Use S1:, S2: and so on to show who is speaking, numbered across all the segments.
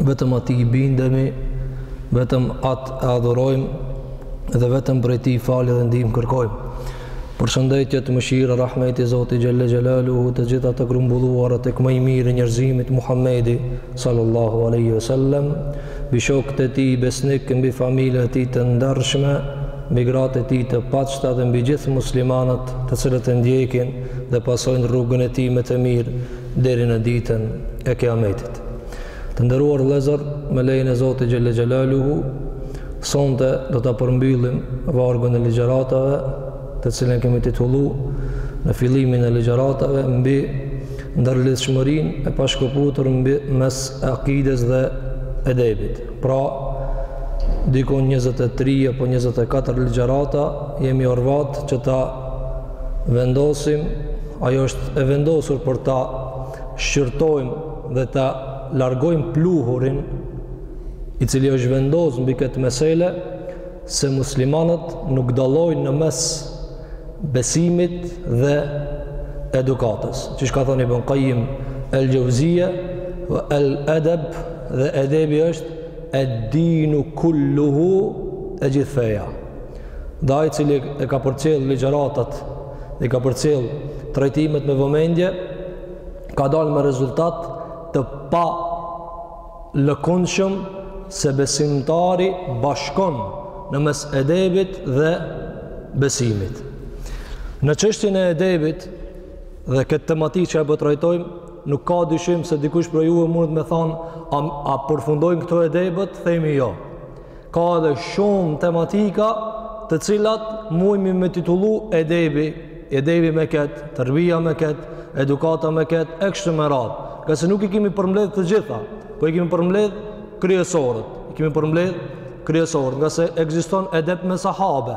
S1: vetëm atij i bindemi, vetëm atë e adhurojmë dhe vetëm prej tij falje dhe ndihmë kërkojmë. Përshëndetjet, mëshira, rahmeti i Zotit xhelle xhelaluhu, të gjitha të grumbulluara tek më i miri i njerëzimit Muhammedi, sallallahu aleyhi ve sellem, mbi shokët e tij besnikë, mbi familjen e tij të ndershme, mbi gratë e tij të paçta dhe mbi gjithë muslimanët të cilët e ndjekin dhe pasojnë rrugën e tij me të mirë, deri në ditën e Kiametit. Të nderuar vëllezër, me lejen e Zotit xhelle xhelaluhu, sonte do ta përmbyllim vargun e ligjëratave, të cilën kemi titullu në fillimin e ligjëratave mbi ndërlidhshmërinë e pashkëputur mbi mes akides dhe edebit. Pra, dikun 23 apo 24 ligjërata jemi orvat që ta vendosim, ajo është e vendosur por ta shqyrtojmë dhe ta largojmë pluhurin i cili është vendosë mbi këtë mesele se muslimanët nuk dallojnë në mes besimit dhe edukatës siç ka thënë Ibn Kajim el Xhevzije ve el edeb dhe edebi është ed-dinu kulluhu e gjithë feja dhe ai cili e ka përcjell ligjëratat dhe i ka përcjell trajtimet me vëmendje ka dalë me rezultat të palëkundshëm se besimtari bashkon në mes edebit dhe besimit. Në çështjen e edebit dhe këtë tematikë që e po trajtojmë, nuk ka dyshim se dikush prej juve mundet me thanë, a përfundojnë këto edebët, themi jo. Ka edhe shumë tematika të cilat mujmi me titullu edebi, edebi me ketë, tërbija me ketë, edukata me ketë, e kështu me radhë. Ngase nuk i kemi përmbledhë të gjitha, po i kemi përmbledhë kryesoret, i kemi përmbledhë kryesoret, ngase ekziston edeb me sahabe,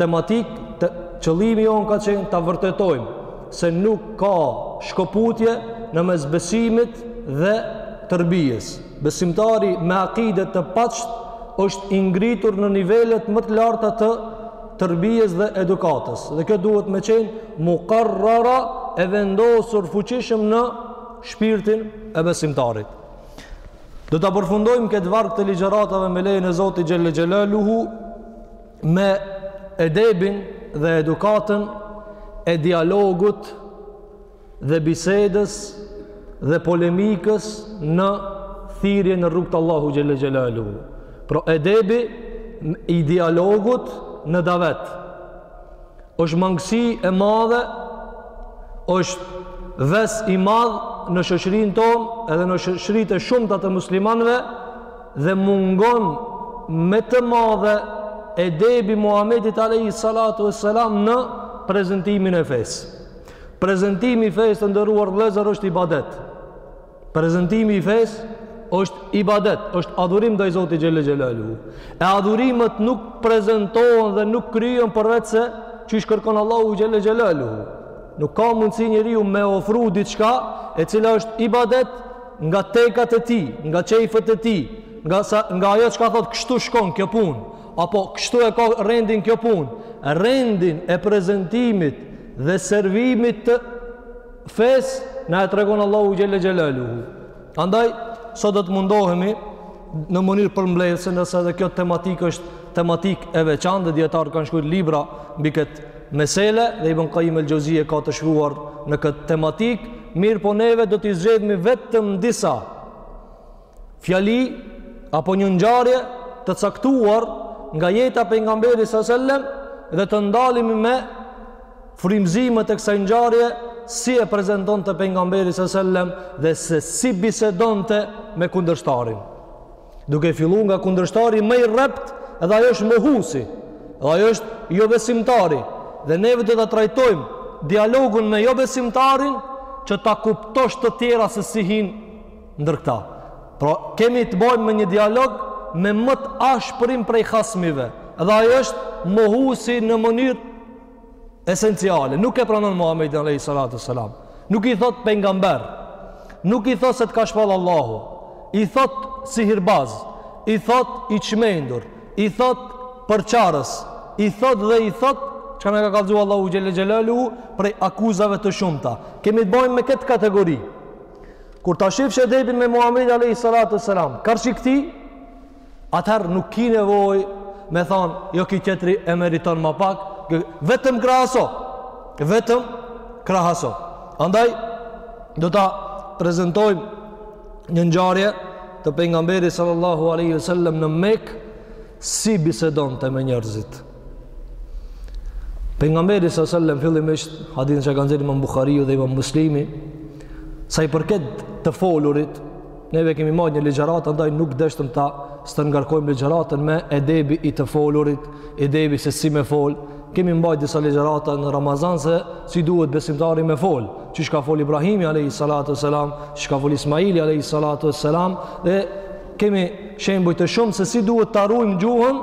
S1: tematikë. Qëllimi jonë ka qenë ta vërtetojmë se nuk ka shkëputje në mes besimit dhe tërbijes. Besimtari me akide të paçtë është i ngritur në nivelet më të larta të tërbijes dhe edukatës. Dhe kjo duhet me qenë mukarrara, e vendosur fuqishëm në shpirtin e besimtarit. Do ta përfundojmë këtë varg të ligjëratave me lejen e Zotit xhelle xhelaluhu me edebin dhe edukatën e dialogut dhe bisedës dhe polemikës në thirrje në rrugë të Allahut xhelle xhelaluhu. Pra edebi i dialogut në davet. Është mangësi e madhe, është ves i madh në shoqërinë tonë edhe në shoqëritë e shumta të muslimanëve dhe mungon me të madhe edebi i Muhamedit alejhi salatu ve selam në prezentimin e fesë. Prezentimi i fesë të nderuar vëllezër është ibadet. Prezentimi i fesë është ibadet, është adhurim ndaj Zotit xhele xhelaluhu. E adhurimet nuk prezentohen dhe nuk kryhen përveç se qysh kërkon Allahu xhele xhelaluhu. Nuk ka mundësi njeriu me ofru diçka e cila është ibadet nga tekat e tij, nga qejfet e tij, nga sa, nga ajo çka thotë kështu shkon kjo punë, apo kështu e ka rendin kjo punë. Rendin e prezentimit dhe servimit të fesë na e tregon Allahu xhelle xhelaluhu. Andaj sot do të mundohemi në mënyrë përmbledhëse, nëse edhe kjo tematikë është tematikë e veçantë dhe dijetarë kanë shkrujt libra mbi këtë mesele dhe Ibn Kajim el-Xhevzije ka të shkruar në këtë tematikë, mirëpo neve do t'i zgjedhimi vetëm disa fjali apo një ngjarje të caktuar nga jeta e pejgamberit sallallahu alajhi wasallam dhe të ndalimi me frymëzimet e kësaj ngjarje si e prezentonte pejgamberi sallallahu alajhi wasallam dhe se si bisedonte me kundërshtarin duke fillu nga kundërshtari më i rreptë dhe ajo është mohuesi dhe ajo është jobesimtari dhe neve do ta trajtojmë dialogun me jobesimtarin që ta kuptosh të tjera se si hin nën këta. Pra, kemi të bëjmë me një dialog me më të ashpërin prej hasmive. Dhe ai është mohuesi në mënyrë esenciale. Nuk e pranon Muhamedin alejhi salatu ve selam. Nuk i thotë pejgamber. Nuk i thotë se të ka shpall Allahu. I thotë sihirbaz. I thotë i çmendur. I thotë përçarës. I thotë dhe i thotë çka na ka kallzu Allahu xhelle xhelaluhu prej akuzave të shumta. Kemi të bëjmë me këtë kategori. Kur ta shifsh edebin e Muhamedit alejhi salatu ve selam, karshi këtij, atëherë nuk ki nevojë me thanë, jo ky tjetri e meriton ma pak, vetëm krahaso. Vetëm krahaso. Andaj do ta prezentojmë një ngjarje të pejgamberit sallallahu alaihi wasallam në Mekë si bisedonte me njerëzit. Pejgamberi salallahu alejhi ve selem fillimisht, hadithin që ka nxjerrë imam Bukhariu dhe imam Muslimi, sa i përket të folurit, neve kemi majtë një ligjeratë, andaj nuk deshtëm ta stërngarkojmë ligjeratën me edebi i të folurit, edebi se si me fol, kemi mbajtë disa ligjerata në Ramazan se si duhet besimtari me fol, qysh ka fol Ibrahimi a.s. qysh ka fol Ismaili a.s. dhe kemi shembuj të shumë se si duhet ta rujmë gjuhën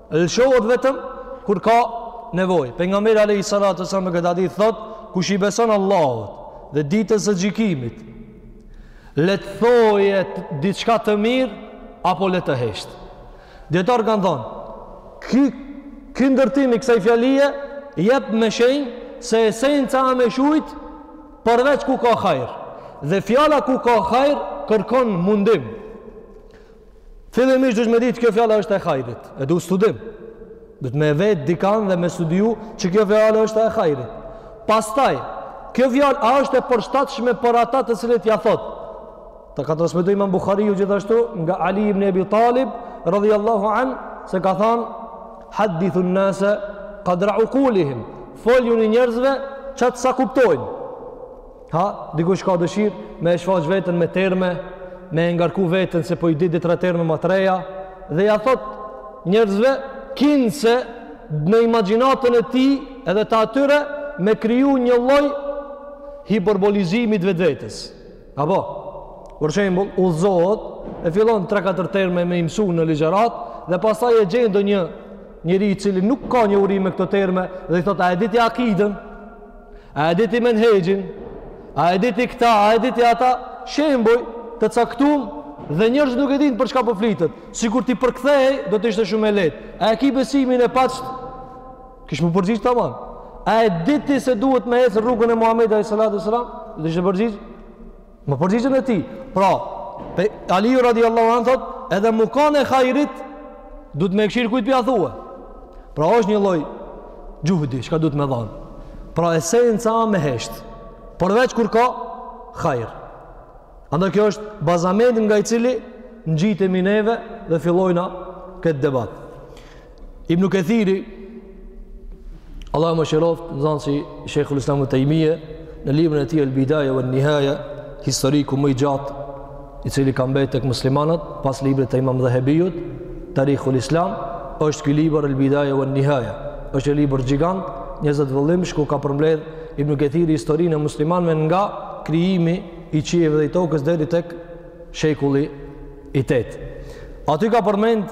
S1: Lëshohet vetëm kur ka nevojë. Pejgamberi alayhi salatu wasallam në këtë hadith thotë, kush i beson Allahut dhe ditës së gjykimit, le të thojë diçka të mirë apo le të heshtë. Dijetarët kanë thonë, ky ndërtimi i kësaj fjalie jep me shenjë se esenca e me shujt përveç ku ka hajër. Dhe fjala ku ka hajër kërkon mundim. Fillimisht duhet me ditë kjo fjala është e hajrit. E duhet studim. Duhet me vetë dikan dhe me studiu që kjo fjala është e hajrit. Pastaj, kjo fjala a është e përshtatshme për ata të cilët ja thot. Të ka transmetuar Imam Buhariu gjithashtu nga Ali ibn Abi Talib radhiyallahu an se ka thënë hadithu an-nasa qadra uqulihim. Foljuni njerëzve çat sa kuptojnë. Ha, dikush ka dëshirë me e shfaq veten me terme, me e ngarku veten se po i di dy-tre terme ma të reja, dhe ja thot njerëzve, kinse në imagjinatën e tij edhe të atyre me kriju një lloj hiperbolizimi të vetvetes. Apo, për shembull, udhëzohet, e fillon 3-4 terme me i msu në ligjëratë, dhe pastaj e gjen donjë njeri i cili nuk ka njohuri me këto terme, dhe i thot, a e di ti akidën, A e di ti menhexhin? A e di ti këta? A e di ti ata? Shembuj të caktum dhe njerëzit nuk e dinë për çka po flitet. Sikur t'i përkthehej, do të ishte shumë e lehtë. A e ki besimin e pastër? Kish m'u përgjigj tamam. A e di ti se duhet me ecë rrugën e Muhammedit alejhi salatu ves-selam? Do të ishte përgjigj Me përgjigjen e tij. Pra, pe Aliu radiallahu anhu thot, edhe m'u kanë e hajrit, duhet me kshyrë kujt pja thue. Pra, është një lloj xhuhdi, çka duhet me dhanë. Pra, esenca me heshtë. Përveç kur ka hajrë. Andaj kjo është bazamenti nga i cili ngjitemi neve dhe fillojmë këtë debat. Ibn Kathiri Allahu e mëshiroftë, nxënësi i Sheikhul Islam Ibn Taymije në librin e tij El Bidaya wan Nihaya, historiku më i gjatë i cili ka mbetë tek muslimanët pas librit të Imam Dhahabiut, Tarikhul Islam, është ky libër El Bidaya wan Nihaya. Është një libër gjigant, 20 vëllimsh ku ka përmbledh Ibn Kathiri historinë e muslimanëve nga krijimi i qiejve dhe i tokës deri tek shekulli i 8. Aty ka përmend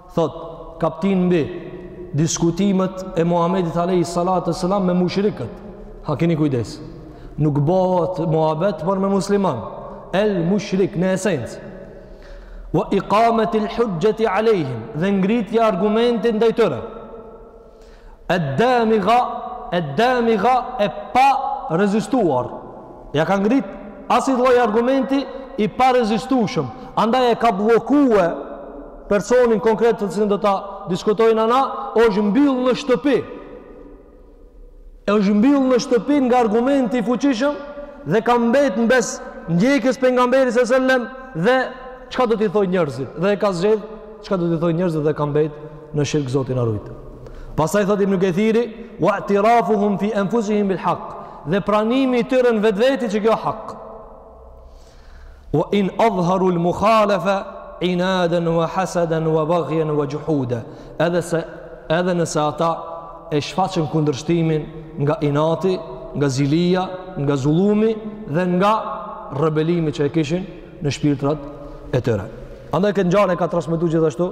S1: Thotë, Kaptinë mbi diskutimet e Muhammedit Alehi Salat e Salam me mushrikët. Ha kini kujdes. Nuk bëhet muhabet për me musliman. El mushrik në esencë. Wa ikamet il huxheti alejhim dhe ngritja e argumentit ndaj tyre. ed-damiga ed-damiga e parezistuar ja ka ngrit asi lloj argumenti i parezistushëm andaj e ka blokue personin konkret të cilin do ta diskutojmë ana është mbyll në shtëpi e është mbyll në shtëpi nga argumenti i fuqishëm dhe ka mbet në mes ndjekjes pejgamberit alejhi selam dhe çka do t'i thojnë njerëzit dhe e ka zgjedh çka do t'i thojnë njerëzit dhe ka mbet në shirk Zoti na ruajt. Pastaj thotë Ibn Kathiri, "Wa i'tirafuhum fi anfusihim bil haqq." Dhe pranimi i tyre në vetvete që kjo hak. Wa in adhharu al mukhalafa inadan wa hasadan wa baghyan wa juhuda. Edhe se edhe nëse ata e shfaqin kundërshtimin nga inati, nga zilia, nga zullumi dhe nga rebelimi që e kishin në shpirtrat e tyre. Andaj këtë ngjarje e ka transmetu gjithashtu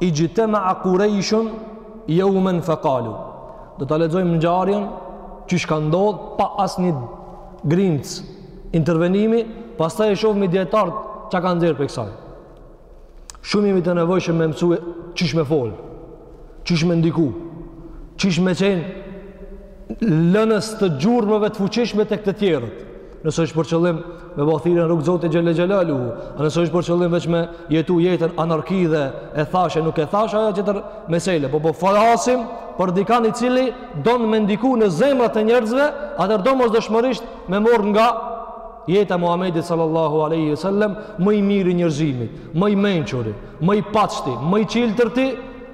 S1: Ixhtemea kurejshun jeumen fe kalu. Do ta lexojmë ngjarjen qysh ka ndodh pa asnjë grimcë intervenimi, pastaj e shofim dijetarët çka kanë nxjerrë prej kësaj. Shumë jemi të nevojshëm me mësue qysh me folë, qysh me ndiku, qysh me qenë lënës të gjurmëve të fuqishme tek të tjerët. Nëse është për qëllim me bë thirrje në rrugë t'Zotit xhele xhelaluhu, a nëse është për qëllim veç me jetu jetën anarki dhe e thashë nuk e thashë ajo tjetër mesele, po po flasim për dikan i cili don me ndiku në zemrat e njerëzve, atëherë domosdoshmërisht me marr nga jeta e Muhamedit sallallahu alaihi wasallam, më i miri i njerëzimit, më i mençuri, më i pastri, më i çiltërti,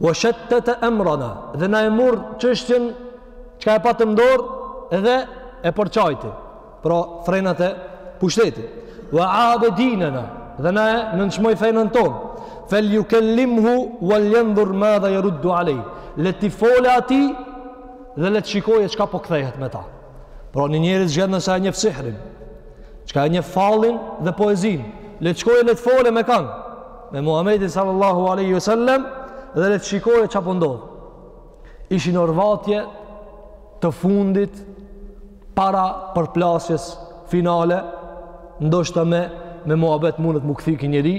S1: Wa shattata amrana, dhe na e murr çështjen çka e patëm n'dorë dhe e përçajti. Pra frenat e pushtetit. Wa aba dinana, dhe na e nënçmoi fenë tonë. Fel yukallimhu wal yanzur madha yaruddu alayh. Le t'i fole atij dhe le të shikojë çka po kthehet me ta. Pra një njeri zgjedhne çka e njeh sihrin, çka e njeh fallin dhe poezinë, le të shkojë le të fole me kan. me Muhamedin sallallahu alaihi wasallam dhe le të shikojë çka po ndodh. Ishin orvatje të fundit para përplasjes finale, ndoshta me me muhabet mundet me u kthy ky njeri,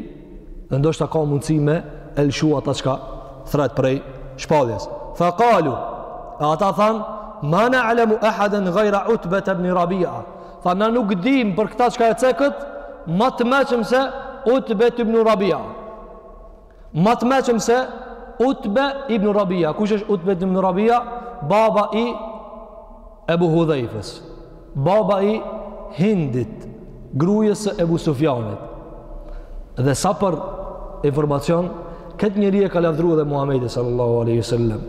S1: dhe ndoshta ka mundësi me e lshu atë çka thret prej shpalljes. Fa kalu, e ata thanë, ma na'lemu ehaden gajra Utbete ibni Rabia, Tha na nuk dimë për këta çka e cekët, ma të meçëm se Utbe ibn Rabia. Ma të meçëm se Utbe ibn Rabia. Kush është Utbe ibn Rabia? Baba i Ebu Hudhejfës. Baba i Hindit, grujës së Ebu Sufjanit. Dhe sa për informacion, këtë njeri e ka lavdru edhe Muhammedi sallallahu aleyhi sallam.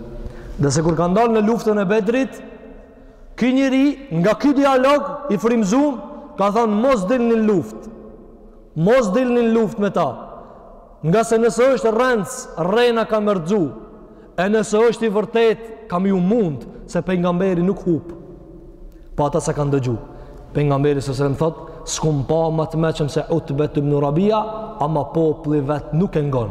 S1: Dhe se kur ka dalë në luftën e Bedrit, Ky njeri nga ky dialog i frymëzum ka thanë mos dilni në luftë. Mos dilni në luftë me ta. Nga se nëse është rrenc, rrena ka me rrëzu. E nëse është i vërtet, ka me ju mund, se pengamberi nuk hup. Po ata s'e kanë dëgju. Pengamberi s.a.s. thot, s'kum pa ma të meçëm se Utbe ibnu Rabia, ama populli vet nuk e ngon.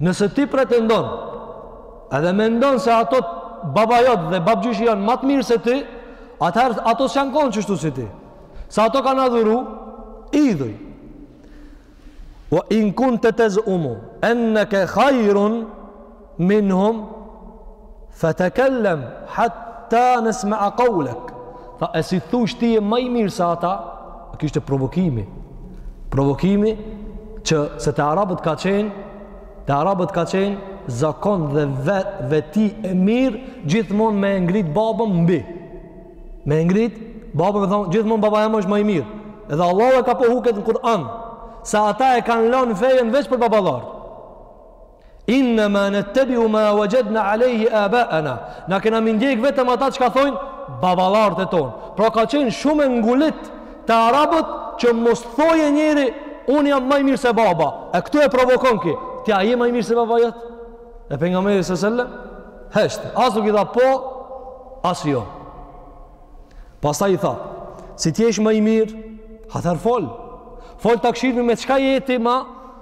S1: Nëse ti pretendon edhe mendon se ato babajot dhe babgjyshi janë ma të mirë se ti, atëherë ato s'janë konë qështu si ti. Se ato kanë adhuru, idhuj. Ue in kunte tez'umu enneke khajrun minhum, Fetekellem hatta nesme'a kaulek. Tha, e si thush ti je ma i mirë se ata? Ky ishte provokimi. Provokimi që se te arabët ka qenë, te arabët ka qenë, zakon dhe vet, veti e mirë gjithmonë me ngrit babën mbi me ngrit babën me thonë gjithmonë baba jem është ma i mirë edhe Allah e ka pohu këtë në Kur'an se ata e kanë lanë fejën veç për baballarë Inna ma nattabi'u ma wajadna 'alayhi aba'ana. Na kena me ndjek vetëm ata çka thojnë baballarët e tonë. Pra ka qenë shumë e ngulit te arabët që mos thoje njeri unë jam ma i mirë se baba. E këtu e provokon kë? Ti a je ma i mirë se baba jot? E pejgamberi s.a.s. hesht, as nuk i tha po, as jo. Pastaj i tha, si t'jesh ma i mirë, atëherë fol. Fol ta kshirmi me çka je ti ma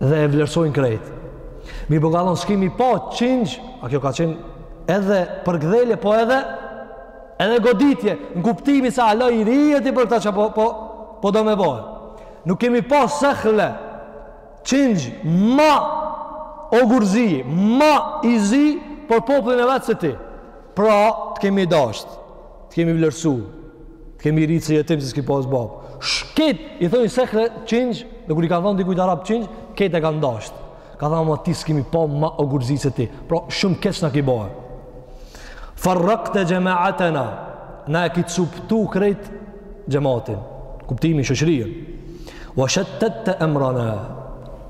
S1: dhe e vlerësojnë krejt. Mi po kallon s'kimi pa qingj, a kjo ka qenë edhe përkëdhelje, po edhe edhe goditje, në kuptimin se hala je i ri ti për këta që po, po, po do me bojë. Nuk kemi pa sekhle, qingj, ma ogurzi, ma i zi, për popullin e vetë se ti. Pra, të kemi dashtë. Të kemi vlerësu, të kemi rritë se jetim se s'ki pas babë. Krejt i thojnë sekhle qingj, dhe kur i kanë thanë dikujt arabët qingj, krejt e kanë dashtë. Ka thanë, ama ti s'kimi pa ma ogurzi se ti. Pra, shumë keq na ki bo. Farrakte xhemaatena, na e ki cuptu krejt xhematin, kuptimi shoqnien. Wa shettette emrana,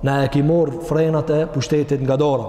S1: na e ki marrë frenat e pushtetit nga dora.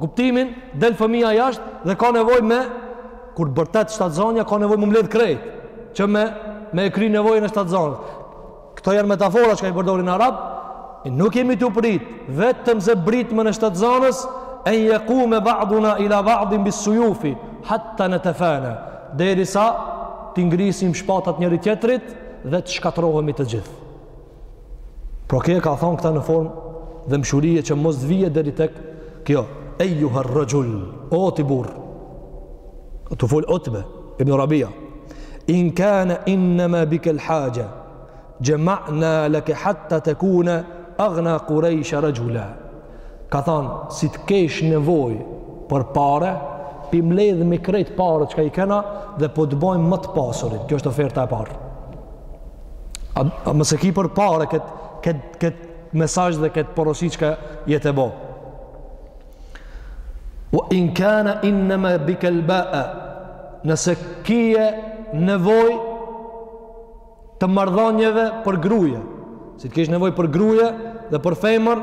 S1: Kuptimin, del fëmija jashtë dhe ka nevoj me, kur bërtet shtatzana, ka nevoj m'u mledh krejt, që me, me e kry nevojën e shtatzanës. Këto janë metafora çka i përdorin arabt, nuk jemi tu prit, vetëm se britmën e shtatzanës, en jekume ba'duna ila ba'din bis sujufi, hatta netefana, derisa t'i ngrisim shpatat njëri tjetrit dhe të shkatërrohemi të gjithë. Por ky e ka thonë këta në formë dhemshurie që mos t'vije deri tek kjo. Ejjuher rexhul, o ti burr. Po të fol Utbe ibn Rabia. In kane inneme bikel haxhe, xhema'na leke hatta tekune, agna kurejsh rexhula. Ka thonë, si të kesh nevoj për pare, pi mledhim krejt pare çka i kena dhe po të bojmë më të pasurin. Kjo është oferta e parë. A, a nëse ki për pare këtë kët, kët mesazh dhe këtë porosi çka je tu e bo. Wa in kana innama bika al-ba'a. Nëse kije nevojë të marrëdhënieve për gruje, si të kesh nevojë për gruje dhe për femër,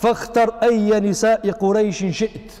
S1: fakhtar ayya nisa'i quraish shi't.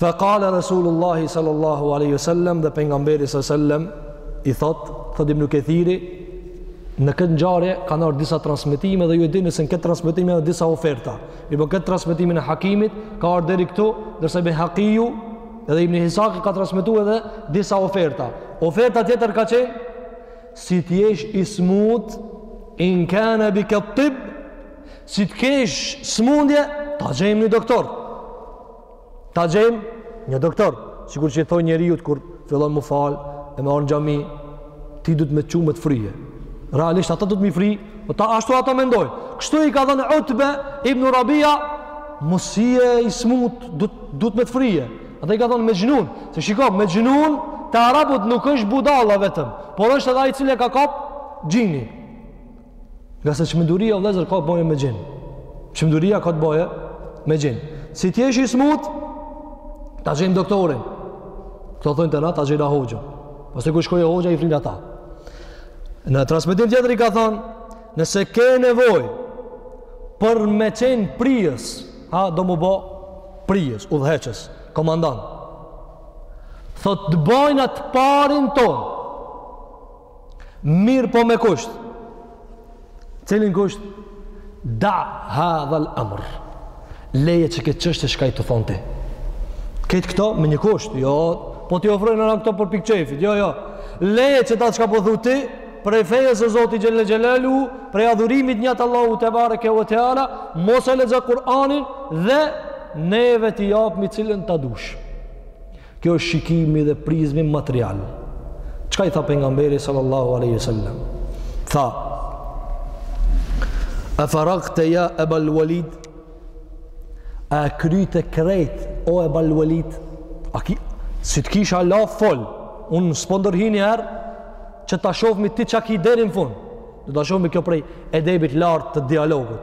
S1: Fe kale Resulullahi sallallahu aleyhi sallem dhe pengamberi sallem i thot, thot ibn Kethiri, në këtë ngjarje kanë ardhur disa transmetime dhe ju e dini se në këtë transmetim janë disa oferta. Mirëpo n'këtë transmetimin e Hakimit, ka ardhur deri këtu, ndërsa Bejhakiu edhe Ibn Is'haki ka transmetuar edhe disa oferta. Oferta tjetër ka qenë si t'jesh i smut in kana bika tib Si të kesh smundje, ta gjejmë një doktor. Ta gjejmë një doktor. Sikur që i thojn njeriut kur fillon mu falë, e me ardh n'xhami, ti duhet me çu me të fryje. Realisht, ata duhet me i fry, po ta ashtu ata mendojnë. Kështu i ka thënë Utbe, Ibn Rabia, mos je i smut, du, duhet me të fryje. Ata i kan thënë mexhnun, se shiko, mexhnun, te arabët nuk është budalla vetëm, por është edhe ai i cili e ka kap xhini. Ngase çmenduria vëllezër ka të bëje me xhin. Çmenduria ka të bëje me xhin. Si t'jesh i smut, ta gjejmë doktorin. Këto thonë te na, ta gjejmë hoxhën. Pastaj kur shkojn te hoxha, i frinë ata. Në transmetim tjetër i ka thënë, nëse ke nevoj për me qenë prijës, a do mu bo prijës, udhëheqës, komandant. Thot të bajmë të parin tonë. Mirë po me kusht. Cilin kusht? Da' hadhel emr. Leje ti këtë çështje çka je t'thon ti. Ki këto me një kusht. Jo, po t'i ofrojnë në në këto për pikë t'qejfit. Jo, jo. Leje qeta çka po thu ti, prej fejës së Zotit Xhelle Xhelaluhu, prej adhurimit ndaj Allahut tebareke we teala, mos e lexo Kur'anin dhe neve t'i japmi cilën t'a dush. Kjo është shikimi dhe prizmi material. Çka i tha pejgamberi sallallahu alaihi wasallam? Tha: "A faragte ya Abu al-Walid?" E kryte krejt o Abu al-Walid? A ki si të kisha la fol, un s'po ndërhi niherë që ta shohmi ti çka ki deri në fund. Do ta shohmi kjo prej edebit t'lartë të dialogut.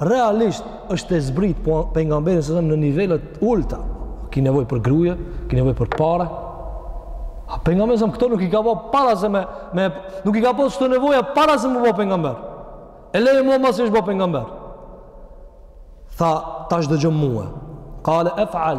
S1: realisht është e zbrit pejgamberin sa në nivele të ulta. Ki nevojë për gruje, ki nevojë për pare. A pejgamberi sa këto nuk i ka ba para se me me nuk i ka pas këto nevoja para se m'u ba pejgamber. E leje ma masi është ba pejgamber. Tha tash dëgjo mue. Qale ef'al.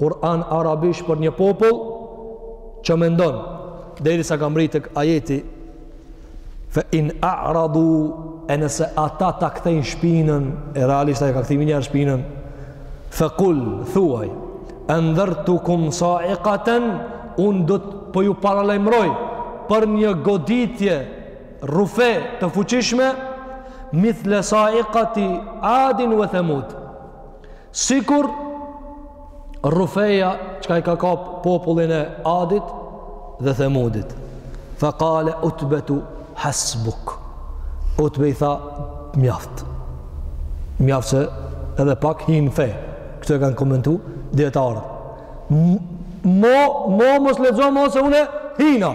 S1: Kur'an arabisht për një popull që mendon derisa ka mrri te ajeti fe in a'radu e nëse ata ta kthejnë shpinën e realisht ia ka kthi menjëherë shpinën fe kul thuaj endhertukum sa'ikaten unë do të po ju paralajmëroj për një goditje rrufe të fuqishme mithle sa'ikati adin ve themud Sikur rrufeja çka i ka kap popullin e adit dhe themudit. Fa kale utbetu hasbuk. Utbe i tha mjaft. Mjaft se edhe pak hin në fej. Këtë e kanë komentu djetarët. Mo, mo mos lexo mo se une hina.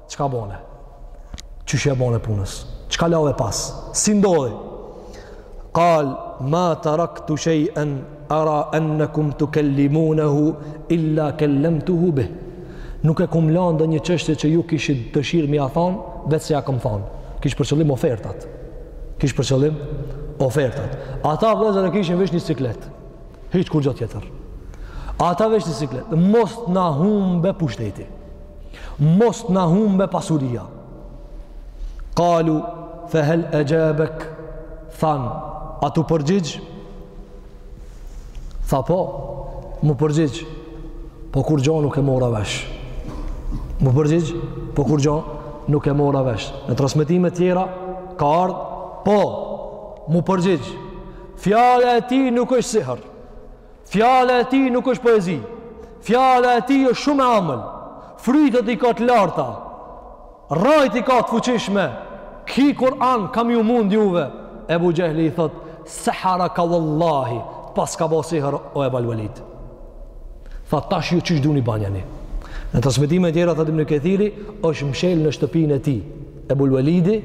S1: Çka bone? Qysh ia bone punës? Çka lave pas? Si ndodhi? Kal, ma terektu shej'en era ennekum tukelimunehu illa kelemtuhu bihi. Nuk e kum lanë ndonjë çështje që ju kishit dëshirë me ia thanë, veç se ja kum thanë. Kish për qëllim ofertat. Kish për qëllim ofertat. Ata vllezër e kishin veç një siklet. Hiç kurgja tjetër. Ata veç një siklet. Mos na humbë pushteti. mos na humbë pasuria. Kalu, fe hel exhabek, than, a t'u përgjigj? Tha po, m'u përgjigj, po kurgjo nuk e mora vesh. M'u përgjigj, po kurgjo nuk e mora vesh. Në transmetime tjera, ka ardhë, po, m'u përgjigj, fjala e tij nuk është sihër. Fjala e tij nuk është poezi. Fjala e tij është shumë e amël. Frytët i ka të larta. Rrajt i ka të fuqishme. Ky Kur'an ka me ju mund juve. Ebu Xhehli i thotë, seharaka vallahi, t'paska bo sihër o Ebal Velid. Tha, tash ju qysh doni ja bani. Në transmetime tjera, thotë Ibn Kethiri, është mshel në shtëpinë e tij. Ebul Velidi,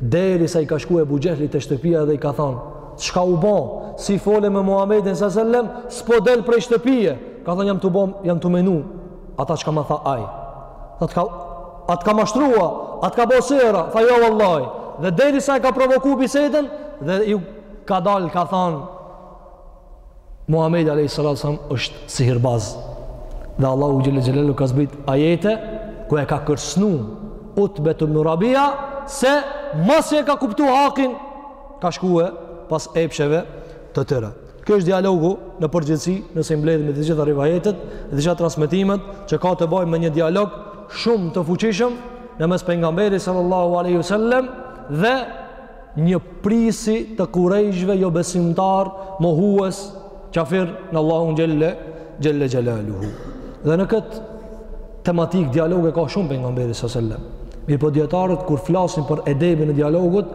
S1: derisa i ka shku Ebu Xhehli te shtëpia dhe i ka thonë, çka u bo, si fole me Muhamedin ve sellem, s'po del prej shtëpie, ka thonë jam tu bo, jam tu menu ata çka m'tha ai, tha të ka, a t'ka mashtrua, a t'ka bo sihër, tha jo vallahi, dhe derisa e ka provoku bisedën, dhe ju ka dalë, ka thonë, Muhamedi alayhi salatu wasallam është sihirbaz. Dhe Allahu xhelle xhelalu ka zbritë ajete ku e ka kërcnu Utbe ibn Rabia se masi e ka kuptu hakin, ka shkue pas epsheve të tyre. Kjo është dialogu në përgjithësi, nëse i mbledhim të gjitha rivajetet, të gjitha transmetimet që ka të bajë me një dialog shumë të fuqishëm në mes pejgamberit sallallahu alaihi wasallam dhe një prisi të kurejshve jobesimtar mohues qafir në Allahun xhelle xhelaluhu dhe në këtë tematikë dialoge ka shumë pejgamberi ve sellem mirëpo dijetarët kur flasin për edebin e dialogut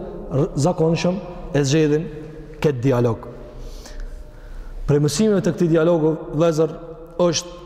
S1: zakonshëm e zgjedhin këtë dialog prej mësimeve të këtij dialogu vllezër është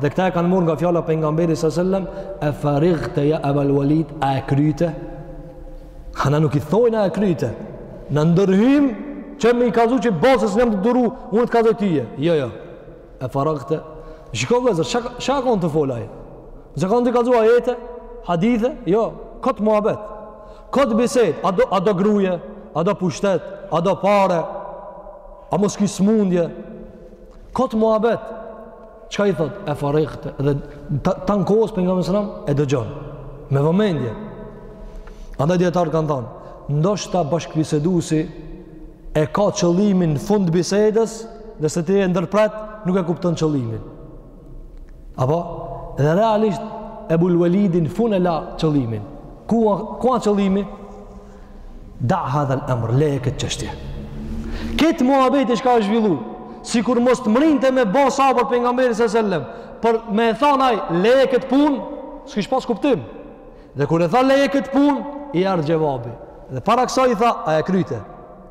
S1: Dhe këta e kanë marrë nga fjala e pejgamberit ve sellem, e feragte ja Ebal Velid a e kryte? A na nuk i thojmë a e kryte. Na ndërhyjm që me i kallzu që boll jam tu duru, unë të kallzoj tyje. Jo, jo. E feragte. Shiko vllezër, çka ka kon tu fol ai. S'a kon tu kallzu ajete, hadithe, jo, kot muhabet. Kot bisedë, a do a do grue, a do pushtet, a do pare, a mos ki smundje. Kot muhabet. Çka i thotë? E feragte. Dhe tan kohës pejgamberi ve sellem e dëgjon. Me vëmendje. Andaj dijetarët kanë thonë, ndoshta bashkëbisedusi e ka qëllimin në fund të bisedës dhe nëse ti e ndërpret nuk e kupton qëllimin. Apo? Dhe realisht Ebul Velidi në fund e la qëllimin. Ku a, ku a qëllimi? Da hadhal emr, leje këtë çështje. Ky muhabeti çka është zhvillu, sikur mos të mrrinte me bo sabër pejgamberi ve sellem, për me e than ai, leje këtë punë, s'kish pas kuptim. Dhe kur e tha leje këtë punë, i erdh xhevabi. Dhe para kësaj i tha, a e kryte.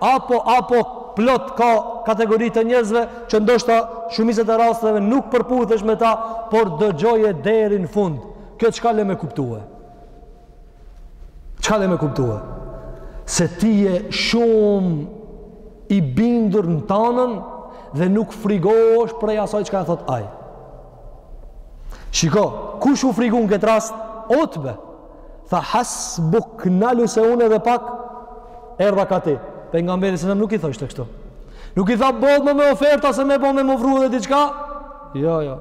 S1: Apo, apo, plot ka kategori të njerëzve që ndoshta shumicën e rasteve nuk përputhesh me ta, por dëgjoje deri në fund. Kjo çka le me kuptue? Çka le me kuptue? Se ti je shumë i bindur në tanën dhe nuk frigohesh prej asaj çka e thot ai. Shiko, kush u frigu n'këtë rast? Utbe. Tha hasbuk nalu se unë edhe pak erdha ka ti. Pejgamberi selam nuk i thoshte kështu. Nuk i tha boll ma me oferta se me bo me më ofru edhe diçka? Jo, jo.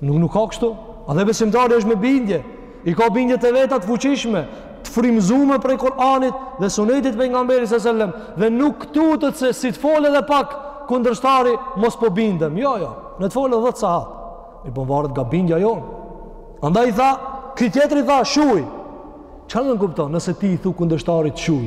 S1: Nuk, nuk ka kështu. A dhe besimtari është me bindje. I ka bindjet e veta të fuqishme, të frymëzume prej Kur'anit dhe Sunetit të pejgamberit sallallahu alajhi wasallam, dhe nuk tutet se si të folë edhe pak kundërshtari mos po bindem. Jo, jo, ne të folë 10 sahat. Mi po varet nga bindja jonë. Andaj tha, ky tjetri tha shuj. Çka nënkupton nëse ti i thu kundërshtarit shuj?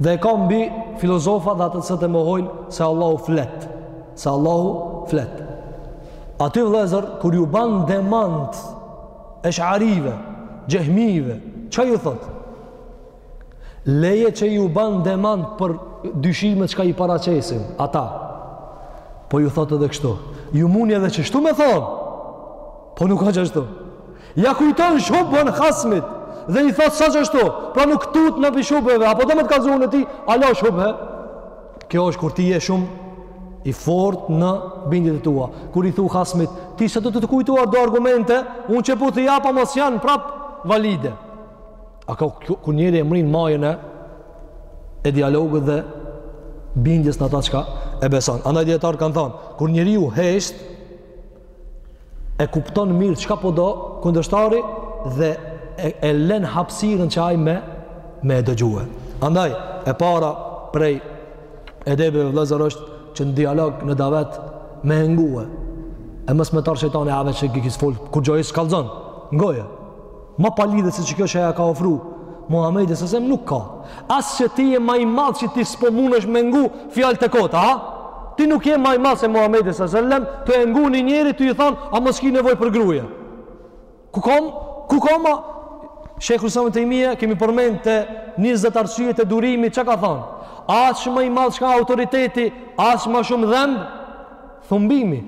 S1: Dhe e ka mbi filozofa dhe ata cilët e mohojnë se Allahu flet. Se Allahu flet. Aty vëllezër kur ju ban demand esharive, xhehmive, çka ju thotë? leje që ju ban demand për dyshimet çka i paraqesin, ata, po ju thotë edhe kështu, ju muni edhe qeshtu me thonë, Po nuk o qashtu. Ja kujton shubhen hasmit dhe i thot s'o qashtu. Pra nuk tutna pi shubheve, apo do me të kallzu unë ty hala shubhe. Kjo është kur ti je shumë i fort në bindjet e tua. Kur i thu hasmit, ti se do të të kujtuar do argumente, unë qe po t'i jap, ama s'janë prap valide. A ka kur njeri e mrrin majën e e dialogut dhe bindjes në ata çka e beson. Andaj dijetarët kanë thonë, kur njeriu hesht, e kupton mirë çka po do kundërshtari dhe e, e len hapësirën që ai me me e dëgjue. Andaj, e para prej edebeve vëllezër është që në dialog në davet me e ngue. E mos me t'ardh shejtani, a ve që ky si fol, kurgjo s'kallzon, ngoje. Ma palidhje se qikjo që ja ka ofru Muhamedit sa selam nuk ka. As që ti je ma i madh që ti s'po munesh me ngu fjalë të kota, ha? Ti nuk je ma i madh se Muhamedi sa selam, tu e ngu një njeri tu i thon, a mos ki nevojë për grue. Kuku ma. Shejhul islam Ibn Tejmije kemi përmend te 20 arsyet e durimit çka ka thon. Aq ma i madh çka autoriteti, aq ma shumë dhemb thumbimi.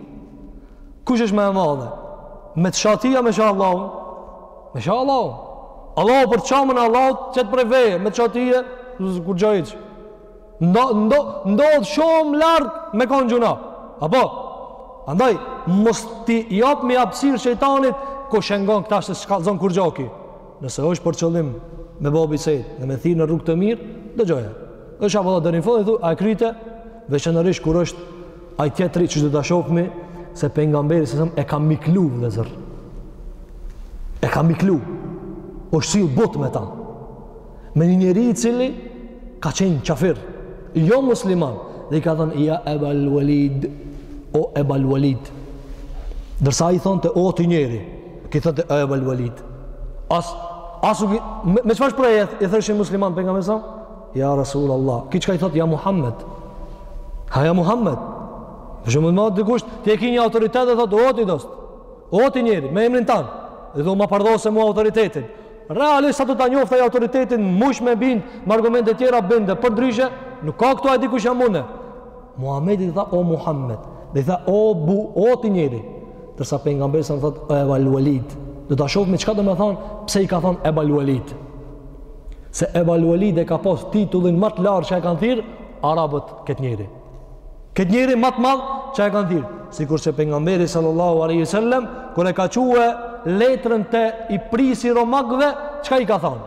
S1: Kush është më e madhe? Me të sha ty a me sha Allahun? Me sha Allahun. Allahu për shamjen e Allahut të qet prej feje, me të sha ty kurgjo hiç. Ndo ndo ndodh shumë larg me kon gjynah. Apo? Andaj mos t'i japmi hapësirë shejtanit kush e ngon këta se s'kallzon kurgjo ky. Nëse është për qëllim me bo bisedë dhe me thirr në rrugë të mirë, dëgjoje. Do të shapë deri në fund dhe thu, a e krite? Veçanërisht kur është ai tjetri që do ta shohmi se pejgamberi sa e ka miklu vëllazër. E ka miklu. Osht sill butë me ta. Me një njeri i cili ka qenë qafir, jo musliman, dhe i ka thënë ja Ebal Walid, o Ebal Walid. Ndërsa ai thonte o ti njeri, Ki thotë Ebal Walid. As, as u me, me çfarë shprehje i thojshin muslimant pejgamberit sa? Ja Rasul Allah. Ki çka i thotë ja Muhammed. Ha ja Muhammed. Për shembull, më dikush ti e ke një autoritet dhe thotë o ti dost. O ti njeri, me emrin tan. Dhe do ma përdhosë mua autoritetin. Realisht sa do ta njoftaj autoritetin, mush me bind, me argumente tjera binde, përndryshe, nuk ka këtu a di kush jam unë. Muhamedit i tha o Muhammed, dhe i tha o bu, o ti njeri. Ndërsa pejgamberi sa thot o Ebal Walid. Do ta shofmi çka domethonë, pse i ka thonë Ebal Walid. Se Ebal Walid e ka pos titullin ma t'lartë që e kanë thirë, Arabët këtë njeri. Këtë njeri ma t'madh që e kanë thirë. Sikur që pejgamberi sallallahu aleyhi sallem, kur e ka çue letrën te prijsi i romakve, çka i ka thonë?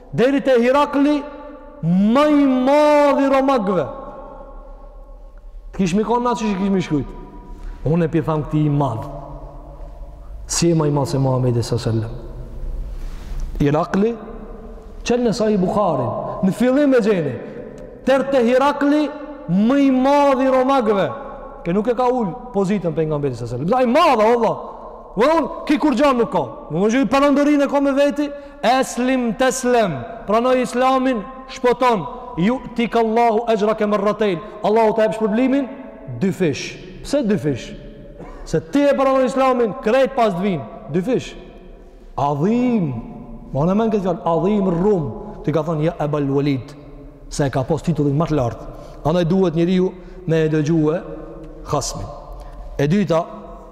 S1: Deri te Hirakli më i madh i romakëve. Të kishmi kon na qi e kishmi shkruajt. Unë a p'i tham këtij i madh. Si e më i madh se Muhamedi sallallahu alaihi wasallam. Hirakli çele në sahih Buhari. Në fillim e gjeni. Deri te Hirakli më i madh i romakëve. Kë nuk e ka ul pozitën pejgamberit sallallahu alaihi wasallam. A i madh, vallah. Unë, ki kurgjan nuk ka. Më më gjë i perandorinë e ka me veti, Eslim teslem, pranoj Islamin, shpëton, yu'tika Allahu ajrake marratain, Allahu ta jap shpërblimin dyfish. Pse dyfish? Se ti e pranon Islamin, krejt pas t'vijnë, dyfish. Adhim, mane mend këtë fjalë, adhim rrum, kti i ka thënë ja Ebal Walid, se e ka pas titullin më të lartë. Andaj duhet njeriu me e dëgjue hasmin. E dyta,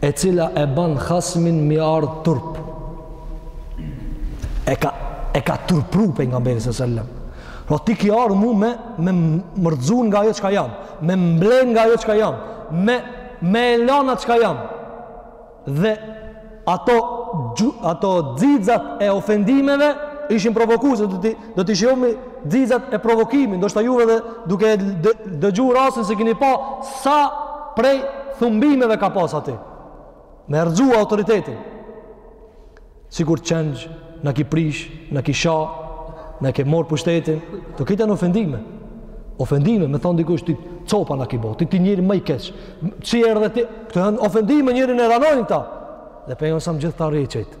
S1: e cila e ban hasmin m'i ardh turp e ka e ka turpru pejgamberi sa sellem pra ti ki ardh mu me me m'rrxun nga ajo çka jam me m'blen nga ajo çka jam me me e lan atë çka jam dhe ato gju, ato xixat e ofendimeve ishin provokuese do ti do t'i shohmi xixat e provokimit, ndoshta ju edhe duke dëgjuar rastin s'e keni pa sa prej thumbimeve ka pas aty. Me rrëzu autoritetin. Sikur çenj na ki prish, na ki sha, na ke marr pushtetin, këto krejt janë ofendime. Ofendime, me thon dikush ti copa na ki bë, ti ti njeri më i keq. Si erdhe ti? Këto janë ofendime, njerin e ranojnë këta. Dhe pejgamberi sa gjithë ta rri qetë.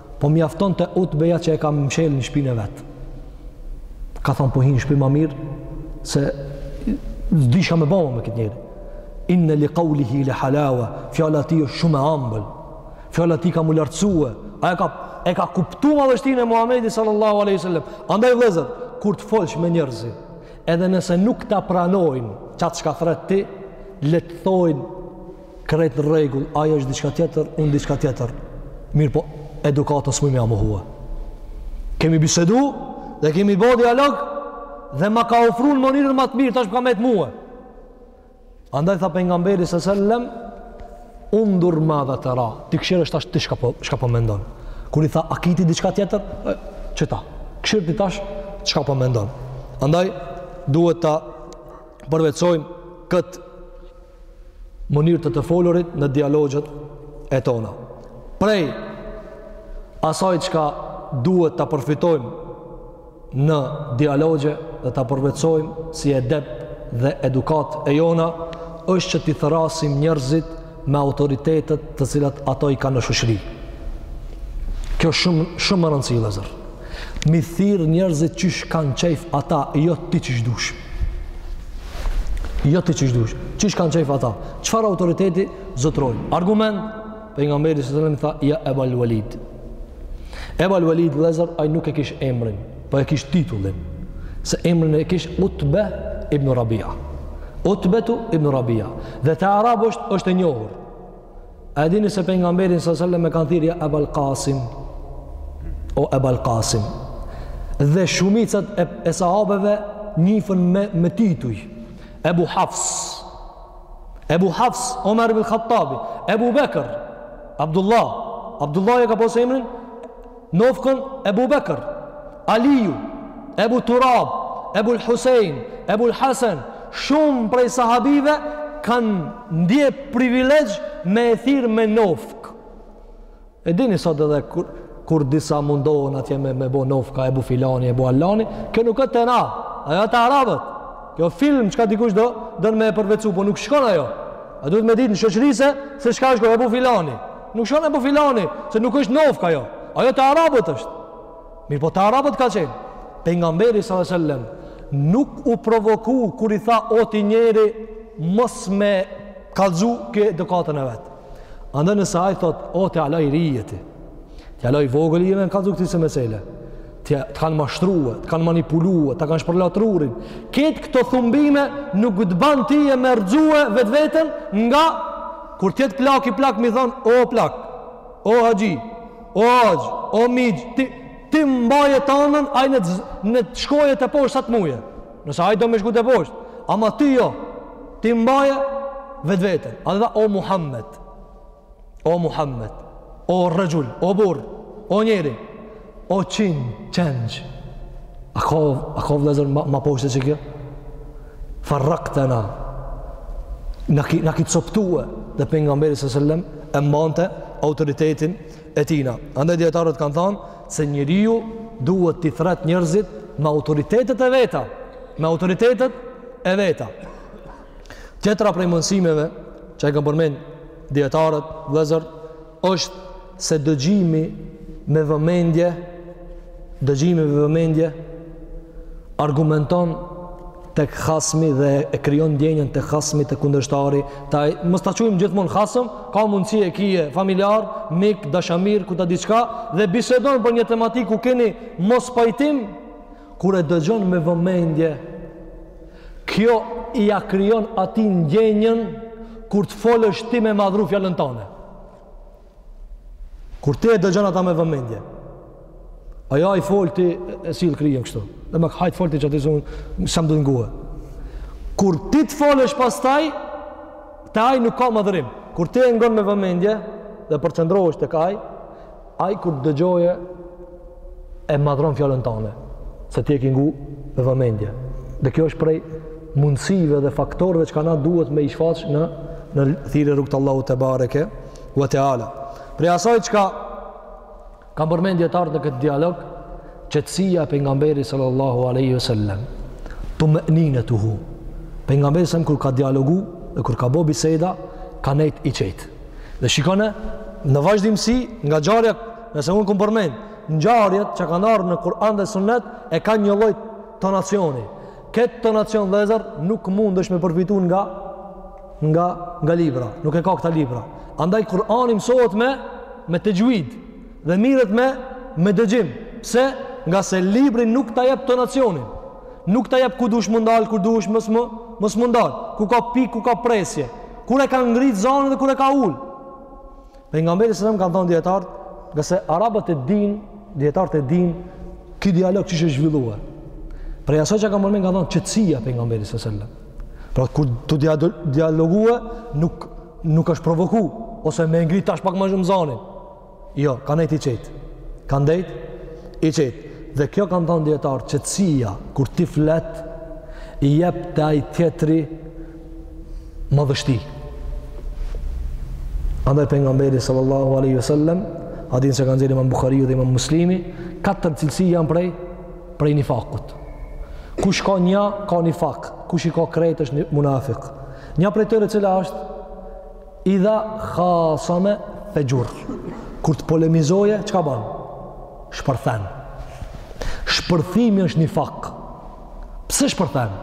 S1: Po mjafton te Utbeja që e ka mshelë në shpinë e vet. Ka than, po hin në shpi ma mirë, se s'di shka me ba ma me këtë njeri. Inne li kaulihi le halawa, fjala e tij është shumë e ambël, fjala e tij ka m'u lartësue, ai e ka, e ka kuptu madhështinë e Muhammedit sallallahu aleyhi sallam. Andaj vllezër, kur të folsh me njerëzit, edhe nëse nuk ta pranojnë qatë shka thrret ti, le të thojnë krejt në rregull, ai është diçka tjetër, unë diçka tjetër. Mirëpo, edukatën s'muj me ia mohue. Kemi bisedu dhe kemi bo dialog dhe ma ka ofru në mënyrën ma të mirë, tash m'ka met mue. Andaj tha pejgamberi alejhi selam, undhur ma dha tera, ti kshyre tash ti shka po, shka po mendon. Kur i tha, a ki ti diçka tjetër? E, qeta, kshyr ti tash, shka po mendon. Andaj, duhet ta përvetsojmë këtë mënyrë të të folurit në dialogjet e tona. Prej asaj çka duhet ta përfitojmë në dialogje dhe ta përvetsojmë si edep dhe edukatë e jona, është që t'i thërrasim njerëzit me autoritetet të cilat ato i kanë në shoqni. Kjo shumë, shumë me rëndësi, vllezër. Me i thirr njerëzit qysh kanë qejf ata, jo ti qysh dush. Jo ti qysh dush. Qysh kanë qejf ata. Çfarë autoriteti zotërojnë. Argument pejgamberi sallallahu alajhi wasallam tha ja Ebal Walid. Ebal Walid vllezër ai nuk e kish emrin, po e kish titullin. Se emrin e kish Utbe ibn Rabia. Utbetu ibn Rabia. Dhe te arabët është e njohur. A e dini se pejgamberin sallallahu alajhi wasallam e kanë thirrë Abul Qasim? O Abul Qasim. Dhe shumicat e, e sahabeve njifen me me tituj. Abu Hafs. Abu Hafs Omer ibn Khattabi, Ebu Bekër, Abdullah. Abdullah e ka pas emrin Nofkën Ebu Bekër, Aliju, Ebu Turab, Ebul Husein, Ebul Hasen, shumë prej sahabëve kanë ndje privilegj me e thirrë me nofkë. E dini sot edhe kur, kur disa mundohen atje me, me bo nofka, Ebu Filani, Ebu Allani, kjo nuk a te na, ajo a te arabët. Kjo fillon çka dikush do, don me e përvetsu, po nuk shkon ajo. Ai duhet me dit në shoqëri se se shka është kjo Ebu Filani. Nuk shkon Ebu Filani, se nuk është nofkë ajo. Ajo te arabët është. Mirëpo te arabët ka qenë. Pejgamberi s.a.s. nuk u provoku kur i tha o ti njeri mos, me kallzu edukatën e vet. Andaj nëse ai thotë, o ti hala i ri je ti, ti hala i vogël je me na kallzu kësi mesele. të kanë mashtrue, të kanë manipulue, ta kanë shpërla trurin. Ketë këto thumbime nuk të ban ti e mërzit vetveten nga kur t'jetë plak i plak m'i thonë, o plak, o haxhi, o haxh, o mixh, ti, ti mbaje tanën, ai ne, ne t'shkojë teposhtë sa t'muje. Nëse ai do me shku teposhtë, ama ti jo, ti mbaje vetveten. Edhe o Muhammed, O Muhammed, o rexhul, o burrë, o njeri, o qin, qenj. A ka, a ka vllezër ma, ma poshtë se kjo? Ferrakte-na. Na ki, na ki coptue dhe pejgamberi alejhi selam e mante autoritetin e tijna. Andaj dijetarët kanë thanë se njeriu duhet t'i thrret njerëzit me autoritetet e veta. Me autoritetet e veta. Tjetra prej mësimeve që e kanë përmend dijetarët vëllazër është se dëgjimi me vëmendje dëgjimi me vëmendje argumenton tek hasmi dhe e krijon ndjenjën tek hasmi te kundërshtari, ta, mos ta quajmë gjithmonë hasëm, ka mundësi e kije familjar, mik, dashamir, ku ta di çka dhe bisedon për një tematikë ku keni mospajtim, Kur e dëgjon me vëmendje, kjo ia krijon atij ndjenjën kur të folësh ti me madhnu fjallën tane. Kur ti e dëgjon ata me vëmendje, ai, ai fol ti e sill kryen kështu. Demek hajt fol ti qaty s'un, s'un nguhe. Kur ti të folësh pastaj, te ai nuk ka madhërim. Kur ti e ngon me vëmendje dhe përqendrohesh tek ai, Ai kur dëgjoje e madhnon fjalën tane, se ti e ke ngu me vëmendje. Dhe kjo është prej mundësive dhe faktorëve që ka, na duhet me i shfaq në në thirrje rrugt Allahu tebareke we teala. Prej asaj çka kanë përmend dijetarët në këtë dialog, qetësia e pejgamberit sallallahu alaihi wasallam. Tumeninetuhu. Pejgamberi sa kur ka dialogu dhe kur ka bë biseda, ka nejt i qetë. Dhe shikone, në vazhdimësi, nga ngjarja, nëse unë kem përmend, ngjarjet që kanë ardhë në Kur'an dhe Sunnet, e kanë një lloj tonacioni. Këtë tonacion vllezër nuk mundesh me përfitu nga, nga, nga libra, nuk e ka këtë libra. Andaj, Kur'ani mësohet me, me texhvid, dhe mirret me, me dëgjim, se ngase libri nuk ta jep tonacionin. Nuk ta jep kur dush m'u ndal, kur dush mos m', mos m'u ndal. Ku ka pikë, ku ka presje. Kur e ka ngrit zanin dhe kur e ka ul. Pejgamberi alejhi selam kanë thanë dijetarët, ngase arabët e din, dijetarët e din, ky dialog që është zhvillua. Prej asaj që kanë përmend kanë thanë qetësia pejgamberit alejhi selam. Pra kur tu dialogue, nuk, nuk është provoku, ose me ngrit tash pak ma shumë zanin. Jo, ka ndejt i qetë. Ka ndejt i qetë. Dhe kjo kanë thanë dijetarët, qetësia, kur ti flet, i jep te ai tjetri madhështi. Andaj Pejgamberi sallallahu alejhi ve sellem, a din se kanë nxjerrë imam Buhariu dhe imam Muslimi, katër cilësi janë prej, prej nifakut. Kush ka një, ka nifak. Kush i ka krejt është një munafik. Një prej tyre cila është, Idha khasame fexher. Kur të polemizojë, çka bën? Shpërthen. Shpërthimi është nifak. Pse shpërthen?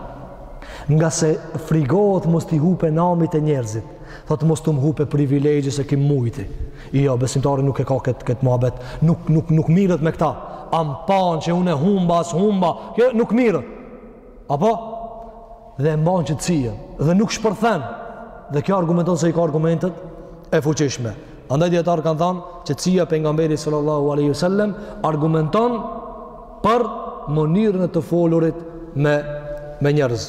S1: Ngase frigohet mos t'i hupë nami te njerëzit. Thotë mos t'u m'hupë privilegji se ky m'mujti. Jo, besimtari nuk e ka këtë kët muhabet. Nuk, nuk, nuk mirret me këta. A m'panë që unë humba, a s'humba. Kjo nuk mirret. Apo? Dhe e mban qetësinë. Dhe nuk shpërthen. Dhe kjo argumenton se i ka argumentet e fuqishme. Andaj dijetarët kanë thanë qetësia e Pejgamberit sallallahu alejhi ve sellem argumenton për mënyrën e të folurit me, me njerëz.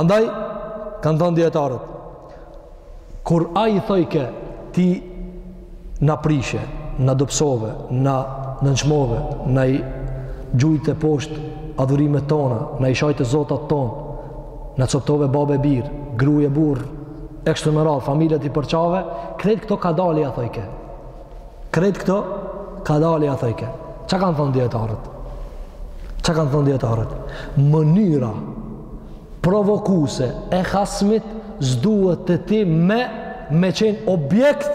S1: Andaj, kanë thanë dijetarët, kur ai i thojke ti na prishe, na dobsove, na nënçmove, na i gjujte poshtë adhurimet tona, na i shajte zotat tanë, na coptove babë e bir, grue e burrë, e kështu me radhë, familjet i përçave, krejt këto kadale ia thojke. Krejt këto, kadale ia thojke. Ça kanë thanë dijetarët? Ça kanë thanë dijetarët? Mënyra provokuese e hasmit s'duhet te ti me me qenë objekt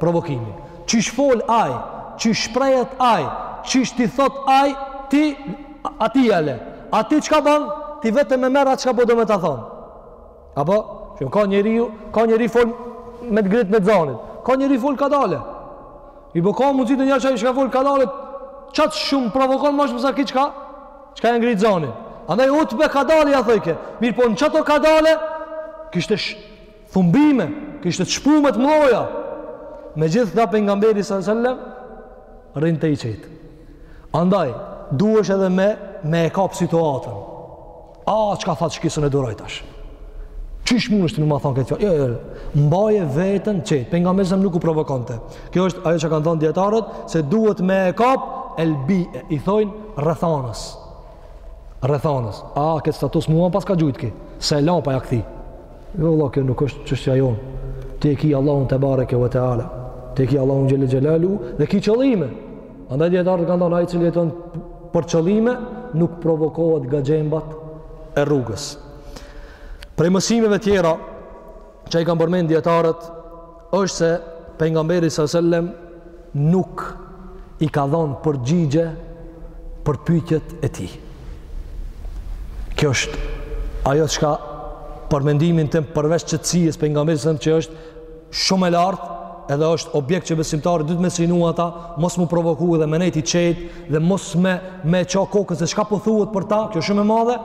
S1: provokimi. Qysh fol ai, qysh shprehet ai, qysh t'i thotë ai, ti atij ja le. A ti çka ban, ti vetëm e merr çka po do me ta thanë. Apo, që ka njeri ju, ka njeri fol me të ngritme zanit, ka njeri fol kadale. I po ka mundësi që njeri që ka fol kadale, qatë shumë provokon ma shumë se ky çka, çka e ngrit zanin. Andaj Utbe kadale ja thojke, mirëpo në qato kadale, kishte sh... thumbime, kishte të shpumet mloja. Megjithëkëtë Pejgamberi sallallahu alejhi ve sellem rrinte i qetë. Andaj, duesh edhe me, me e kap situatën. A, çka tha? Qysh kët sen e duroj tash? Qysh mundesh ti me ma thanë këtë fjalë? Jo, jo, jo, mbaje veten qetë, Pejgamberi nuk u provokonte. Kjo është ajo që kanë thanë dijetarët, se duhet me e kap thelbin e, i thojnë, rrethanës. Rrethanës. A, këtë status mua paska gjujt ky. S'e la pa ja kthy. Jo, vallah, kjo nuk është çështja jonë. Ti e ki Allahun tebareke ve teala. Ti e ki Allahun xhele xhelaluhu dhe ki qëllime. Andaj dijetarët kanë thonë, ai i cili jeton për qëllime, nuk provokohet nga gjembat e rrugës. Prej mësimeve tjera, që i kanë përmen dijetarët, është se pejgamberi salallahu alejhi ve sellem nuk i ka dhonë përgjigje për pytjet e tij. Kjo është ajo çka ka për mendimin tim përveç qetësisë pejgamberi së sellem që është shumë e lartë edhe është objekt që besimtari duhet me synu ata mos mu provoku edhe me nejt i qetë dhe mos me, me ça kokën se çka po thuhet për ta kjo shumë e madhe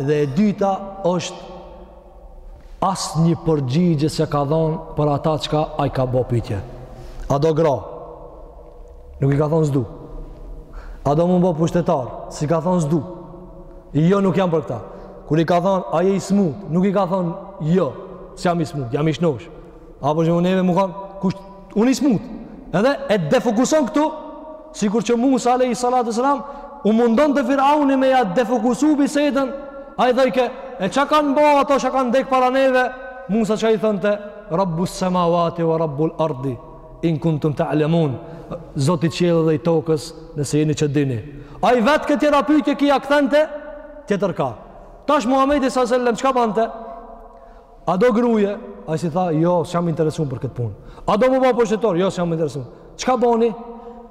S1: dhe e dyta është as një përgjigje s'e ka dhonë për ata çka ai ka bo pitje a do gra nuk i ka thonë s'du a do mu bo pushtetar s'i ka thonë s'du Jo, nuk jam për këta. Kur i ka thonë, a je i smut, nuk i ka thonë, jo, s'jam i smut, jam i shnosh. Apo që më neve më kanë, kush, unë i smut. Edhe e defokuson këtu, sikur që Musa alejhi salatu we selam, u mundonte firauni me ja defokusu bisedën, ai thojke, e çka kanë bo ato çka kanë dek para neve, Musa çka i thonte, Rabbus Semawati wa Rabbul Ardi, in kuntum ta'lamun zoti i qiellit dhe i tokës nëse jeni që dini ai vetke tjera pyetje ky ia kthente tjetërkah tash Muhamedi sallallahu alaihi wasallam çka bante a do gruje ai s'i tha jo s'jam interesuar për këtë punë a do mu ba pushtetar jo s'jam interesuar çka boni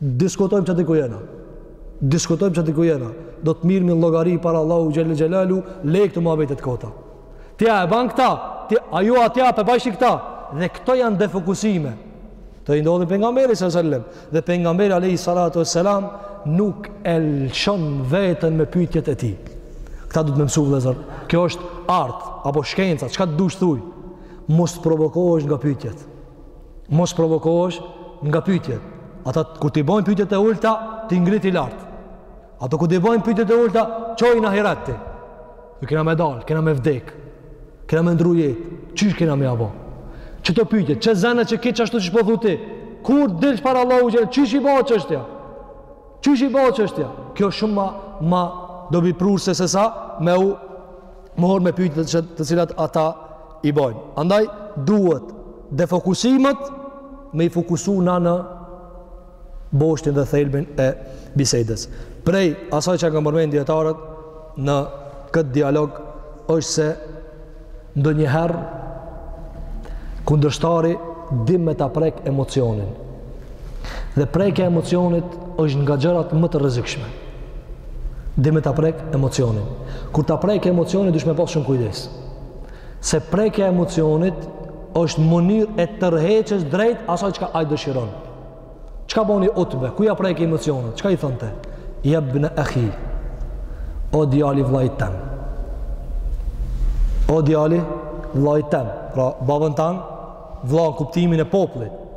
S1: Diskutojmë qaty ku jena. Diskutojmë qaty ku jena. Do të mirresh me llogari para Allahu xhele xhelaluhu, le këto muhabetet kota. Ti a e ban këta, ti, a ju atje pe bajshi këta. Dhe këto janë defokusime. Kto i ndodhën pejgamberit së sellem. Dhe pejgamberi alejhi salatu we selam nuk e lëshon veten me pytjet e tij. Këta duhet me mësu vllezër. Kjo është art, apo shkenca, çka të dush thuj? Mos të provokohesh nga pytjet. Mos provokohesh nga pyetjet. Ata kur t'i bëjnë pyetjet e ulta, ti ngriji lart. Ato kur t'i bëjnë pyetjet e ulta, çoji në ahiret ti. Ju kena me dal, kena me vdek. Kena me ndru jet. Qysh kena me ja bo. Qito pyetje, që e zamë që ish qashtu qysh po thu ti. Kur dilsh para Allahu xhe, qysh i bëhet çështja. Qysh i bëhet çështja. Kjo shumë ma ma dobiprurëse se sa me u morr me pyetje të, të cilat ata i bojnë. Andaj duhet defokusimet me i fokusu na në boshtin dhe thelbin e bisedës. Prej asaj që kanë përmen dijetarët në këtë dialog është se ndonjëherë kundërshtari din me ta prek emocionin. Dhe prekja e emocionit është nga gjërat më të rrezikshme. Din me ta prek emocionin. Kur ta prek emocionin, duhesh me pas shumë kujdes. Se prekja e emocionit është mënyrë e tërheqjes drejt asaj çka ai dëshiron. Çka boni utbe? Ku ja preki emocionet? Çka i thonte? Ja ibn akhi. O djali i vllait tem. O djali i vllait tem. Pra babën tan, vlla n'kuptimin e popullit.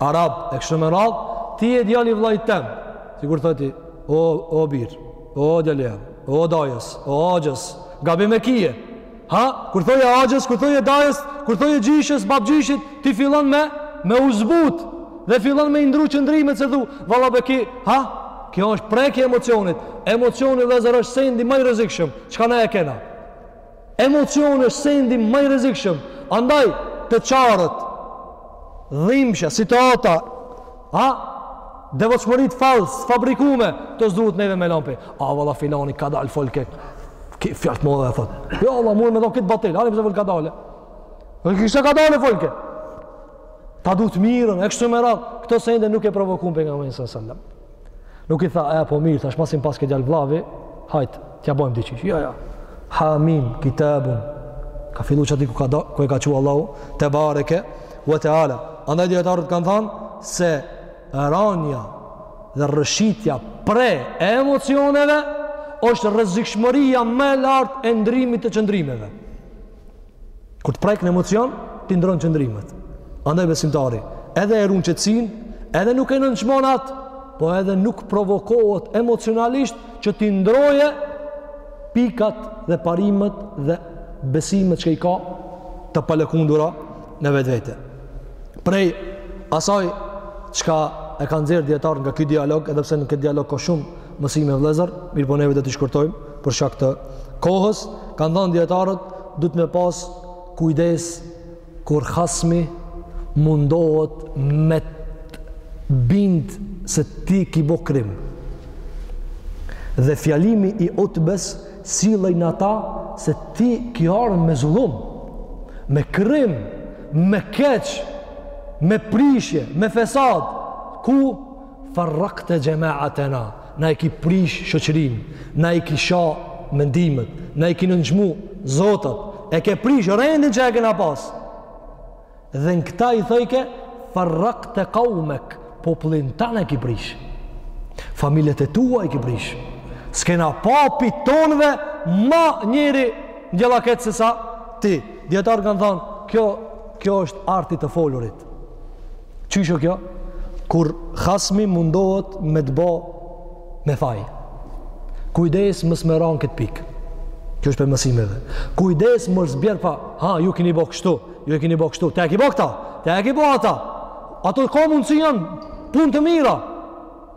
S1: arab e kështu me radh, ti je djali i vllait tem. Sikur thotë o o bir, o djalë, o dajës, o axhës, gabim e kije. Ha, kur thoje axhës, kur thoje dajës, kur thoje gjishes, babgjishit, ti fillon me me u zbut dhe fillon me i ndrru qëndrimet se thu, valla be ki, ha, kjo është prekje e emocionit. Emocioni vllezër është sendi ma i rrezikshëm. Çka ne e kena? Emocioni është sendi ma i rrezikshëm. Andaj të qarët, dhimbsja, situata, ha, devotshmëritë false, fabrikume, këto s'duhet neve me lampi. A valla filani kadal folke. Ki fjalë të mëdha e thot. Jo valla mua më doket batil. Ani pse fol kadale. Ai kishe kadale folke. Ta du të mirën, e kështu me radhë. Këto sende nuk e provokuan pejgamberin sallallahu alajhi wasallam. Nuk i tha, e po mirë, tash masi m'paske djalë vllavi, hajt, t'ja bojmë diqysh. Jo, jo, Ha Mim, kitabun, ka fillu qaty ku, ka da, ku e ka çu Allahu, tebareke ve teala. Andaj dijetarët kanë thanë se rania dhe rrëshqitja pre e emocioneve është rrezikshmëria më e lartë e ndrrimit të qëndrimeve. Kur të prek në emocion, ti ndrron qëndrimet. Andaj besimtari, edhe e ruan qetësinë, edhe nuk e nënçmon atë, po edhe nuk provokohet emocionalisht që t'i ndrrojë pikat dhe parimet dhe besimet që i ka të palëkundura në vetvete. Prej asaj çka e kanë nxjerr dijetarët nga ky dialog, edhe pse në këtë dialog ka shumë mësime vëllezër, mirëpo neve do t'i shkurtojmë për shkak të kohës, kanë thanë dijetarët duhet me pas kujdes kur hasmi mundohet me t'bind se ti ki bo krim. Dhe fjalimi i Utbes sillej n'ata se ti ki ardhën me zullum, me krim, me keq, me prishje, me fesad, ku Farrakte xhema'atena, na e ki prish shoqërinë, na i ki sha mendimet, na i ki nënçmu zotat, e ke prish rendin që e kena pas. Dhe në këta i thojke, farrakte kaumek, popullin tan e ki prish. Familjet e tua i ki prish. S'kena pa pi tonve ma njeri ndjellakeq sesa ti. Dijetarët kanë thanë, kjo, kjo është arti i të folurit. Qysh o kjo? Kur hasmi mundohet me të bo me faj. Kujdes mos me ra në këtë pikë. Kjo është prej mësimeve. Kujdes mos bjer pa, ha, ju kini bo kështu, ju e kini bo kështu, ti e ki bo këta, ti e ki bo ata. Ato ka mundësi janë punë të mira.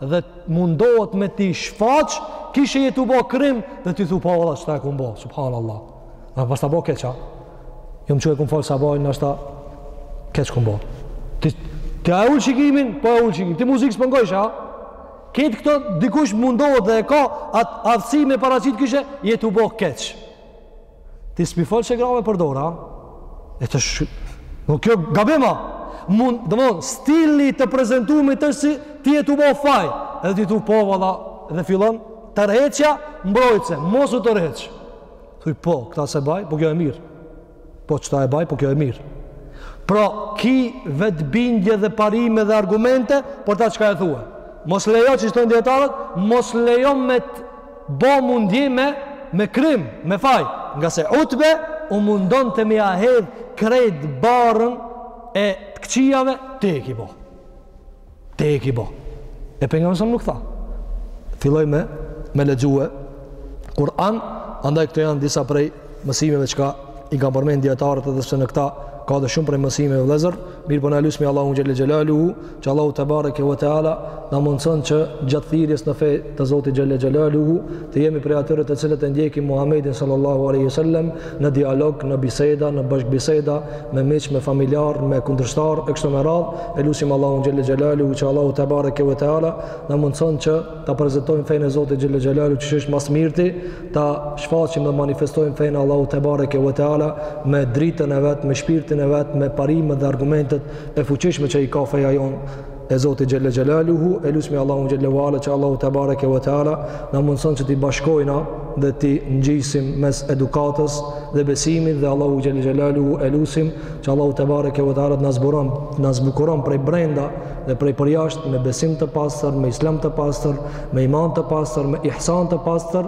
S1: Dhe mundohet me t'i shfaq, kishe je tu bo krim, dhe ti thu pa po, valla, qëta e kum bo, subhanallah. A paskam bo keq, a? Jo meqë e kum falë sabahun, ndoshta keq kum bo. Ti, ti a e ul shikimin? Po e ul shikimin. Ti muzikë s'po ngojsh, a? Krejt këto dikush mundohet dhe e ka atë aftësi me paraqit kishe je tu bo keq. Ti s'pi falesh grave për dora, a? E të shë... Nuk kjo gabima. Mund, dhe mund, stili të prezentimit është si ti je tu bo faj. Edhe ti thu po, valla, dhe fillon, tërheqja mbrojtëse, mos u tërheq. Thuj, po, këta se baj, po kjo e mirë. Po, qëta e baj, po kjo e mirë. Pra, ki vetë bindje dhe parime dhe argumente, për ata çka e thua. Mos lejo qysh thojnë dijetarët, mos lejo me të bo mundi me, me krim, me faj. Ngase Utbe u mundonte me ia hedh krejt barrën e të këqijave, ti e ki bo. Ti e ki bo. E Pejgamberi nuk tha. Filloi me, me lexu Kur'an, andaj këto janë disa prej mësimeve çka i kanë përmend dijetarët edhe se në këta ka edhe shumë prej mësimeve vllezër, mirëpo na po e lusmi Allahun xhelle xhelaluhu, që Allahu tebareke ve teala na mundëson që gjatë thirjes në fe të Zotit xhelle xhelaluhu, të jemi prej atyre të cilët e ndjekim Muhammedin sallallahu aleyhi sallam në dialog, në biseda, në bashkëbiseda, me miq, me familjarë, me kundërshtarë e kështu me radhë, e lusim Allahun xhelle xhelaluhu, që Allahu tebareke ve teala na mundëson që ta prezentojmë fenë e Zotit xhelle xhelaluhu, qysh është ma së mirti, ta shfaqim dhe manifestojmë fenë e Allahut tebareke ve teala me dritën e vet, me shpirtin e vet, me parimet dhe argumentet e fuqishme që i ka feja jonë. e Zotit xhelle xhelaluhu, e lusmi Allahun xhelle ve ala, që Allahu tebareke ve teala na mundëson që t'i bashkojna dhe t'i ngjisim mes edukatës dhe besimit dhe Allahun xhelle xhelaluhu e lusim, që Allahu tebareke ve teala të na zbukuron prej brenda dhe prej përjashtë me besim të pastër, me islam të pastër, me iman të pastër, me ihsan të pastër,